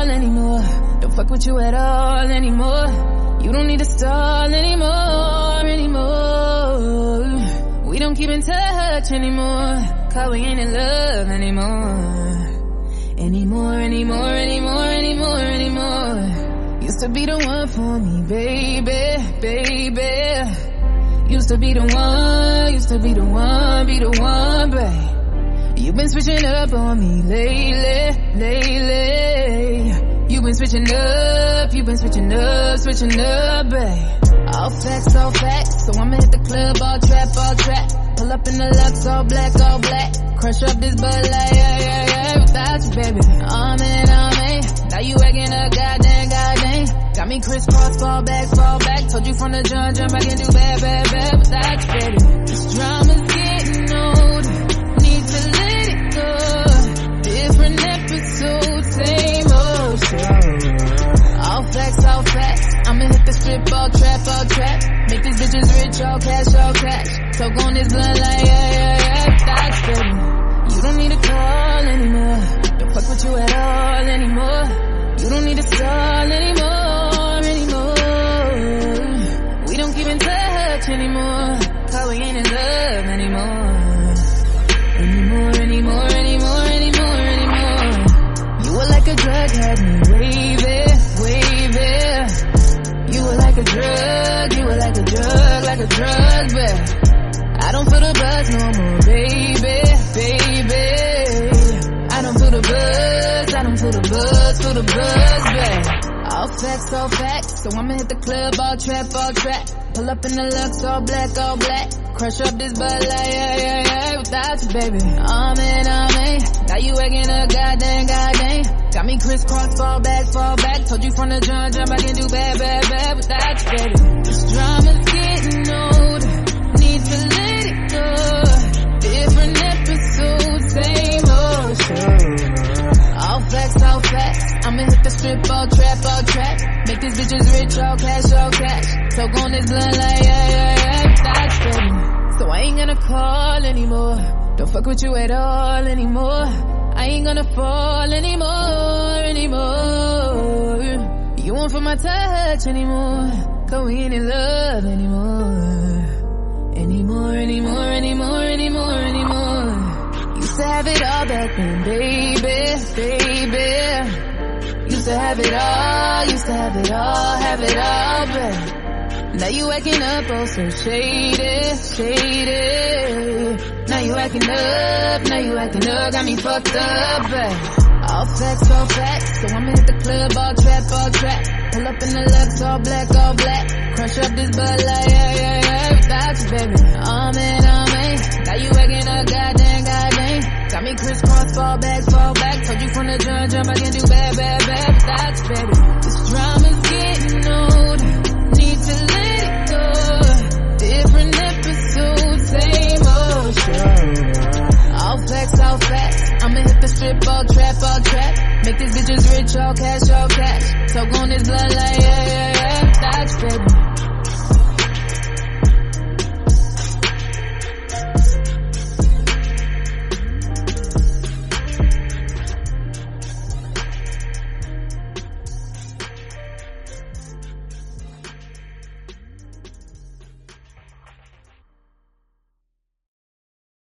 call anymore. Don't fuck with you at all anymore. You don't need to stall anymore, anymore. We don't keep in touch anymore. Cause we ain't in love anymore. Anymore, anymore, anymore, anymore, anymore. Used to be the one for me, baby, baby. Used to be the one, used to be the one, be the one, babe. You've been switching up on me lately. Switching up, you've been switching up, switching up, babe. All facts, all facts. So I'ma hit the club, all trap, all trap. Pull up in the Lux, all black, all black. Crush up this Bud Light, yeah, yeah, yeah. Without you, baby. I'm in, I'm in. Now you acting up, goddamn, goddamn. Got me crisscross, fall back, fall back. Told you from the jump, jump back and do bad, bad, bad. Without you, baby. This drama's all trap, all trap. Make these bitches rich, all cash, all cash. Talk on this blunt like, yeah, yeah, yeah. That's baby. You don't need to call anymore. Don't fuck with you at all anymore. You don't need to stall anymore, anymore. We don't keep in touch anymore. Cause we ain't in love babe. I don't feel the buzz no more, baby, baby. I don't feel the buzz, I don't feel the buzz, feel the buzz, babe. All facts, all facts. So I'ma hit the club, all trap, all trap. Pull up in the Lux, all black, all black. Crush up this Bud Light, yeah, yeah, yeah. Without you, baby. I'm in, I'm in. Now you acting up, goddamn, goddamn. Got me crisscross, fall back, fall back. Told you from the jump, jump, I can do bad, bad, bad without you, baby. Strip, all trap, all trap. Make these bitches rich, all cash, all cash. Talk on this blunt like, yeah, yeah, yeah. That's baby. So I ain't gonna call anymore. Don't fuck with you at all anymore. I ain't gonna fall anymore, anymore. You won't feel my touch anymore. Cause we ain't in love anymore. Anymore, anymore, anymore, anymore, anymore. Used to have it all back then, baby, baby. To have it all, used to have it all, have it all, babe. Now you acting up, oh so shady, shady. Now you acting up, now you acting up, got me fucked up, babe. All facts, all facts. So I'ma hit the club, all trap, all trap. Pull up in the Lux, all black, all black. Crush up this Bud Light, yeah, yeah, yeah. You, baby. Got me crisscross, fall back, fall back. Told you from the jump, jump, I can do bad, bad, bad. You, baby. This drama's getting old. Need to let it go. Different episodes, same old show. All facts, all facts. I'ma hit the strip, all trap, all trap. Make these bitches rich, all cash, all cash. Talk on this blood like, yeah, yeah, yeah. That's.